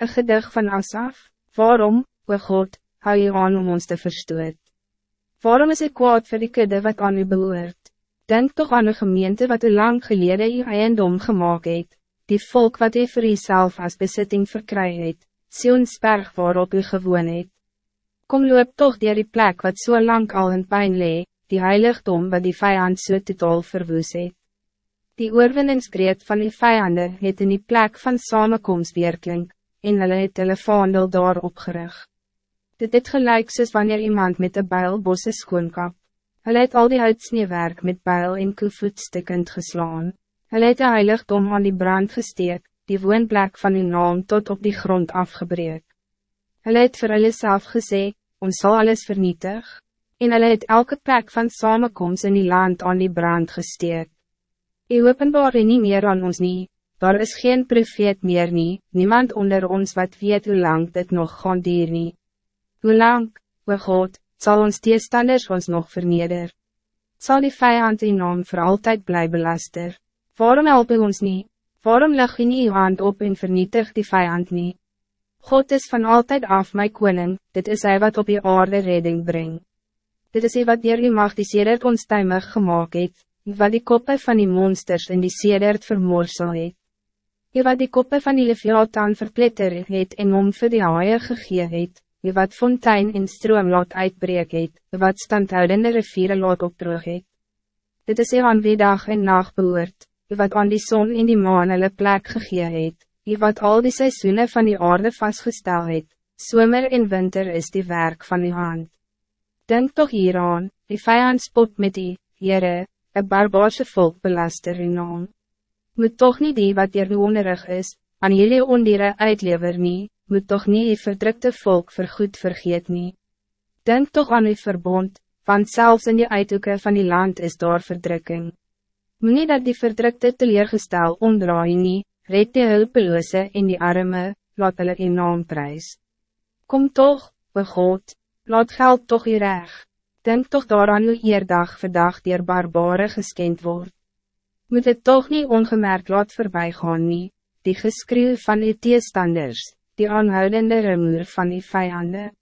Een gedig van Asaf, waarom, o God, hou je aan om ons te verstoot? Waarom is ik kwaad voor die kudde wat aan u behoort? Denk toch aan de gemeente wat u lang geleden uw eiendom gemaakt het, die volk wat u voor uzelf als bezitting verkry het, Sionsberg waarop u gewoon het. Kom loop toch dier die plek wat zo so lang al in pijn lee, die heiligdom wat die vijand so totaal verwoes het. Die oorwinningskreet van die vijanden het in die plek van samenkomst weerklink, en hulle het hulle vaandel daar opgerig. Dit het gelijk soos wanneer iemand met een bijl bosse skoonkap. Hulle het al die uitsneewerk met bijl en koevoet stikkend geslaan. Hulle het de heiligdom aan die brand gesteek, die woonplek van die naam tot op die grond afgebreek. Hulle het vir hulle self gesê, ons zal alles vernietig, en hulle het elke plek van samenkomst in die land aan die brand gesteek. U openbaar nie meer aan ons nie, daar is geen profeet meer nie, niemand onder ons wat weet hoe lang dit nog gaan dier nie. Hoe lang, o God, zal ons teestanders ons nog verneder? Zal die vijand die naam voor altijd blijven belaster? Waarom help u ons niet? Waarom leg je niet uw hand op en vernietig die vijand niet? God is van altijd af mijn koning, dit is hij wat op je aarde redding brengt. Dit is hij wat dier u mag die sedert onstuimig gemaakt het, wat die koppen van die monsters in die sedert vermorsel het. Je wat die koppen van die leviathan verpletter het en om vir die haie gegee het, je wat fontein en stroom laat uitbreek het, wat standhoudende riviere laat opdroog het. Dit is hy aan wie dag en nacht behoort, je wat aan die zon in die maan hulle plek gegee het, je wat al die seizoenen van die aarde vastgesteld het, zomer en winter is die werk van die hand. Denk toch hieraan, die vijand spot met die, Heere, een barbaarse volk belaster in naam. Moet toch niet die wat hier onderig is, aan jullie ondieren uitlever nie, moet toch niet die verdrukte volk vergoed vergeet nie. Denk toch aan uw verbond, want zelfs in die uithoeken van die land is daar verdrukking. Moet nie dat die verdrukte teleergestel omdraai nie, red die hulpeloze in die arme, laat hulle naam prijs. Kom toch, o God, laat geld toch je reg. Denk toch daaraan hoe eerdag verdag dier barbare geskend word. Moet het toch niet ongemerkt laat voorbij gaan nie, die geskreeuw van die teestanders, die aanhoudende remoer van die vijanden.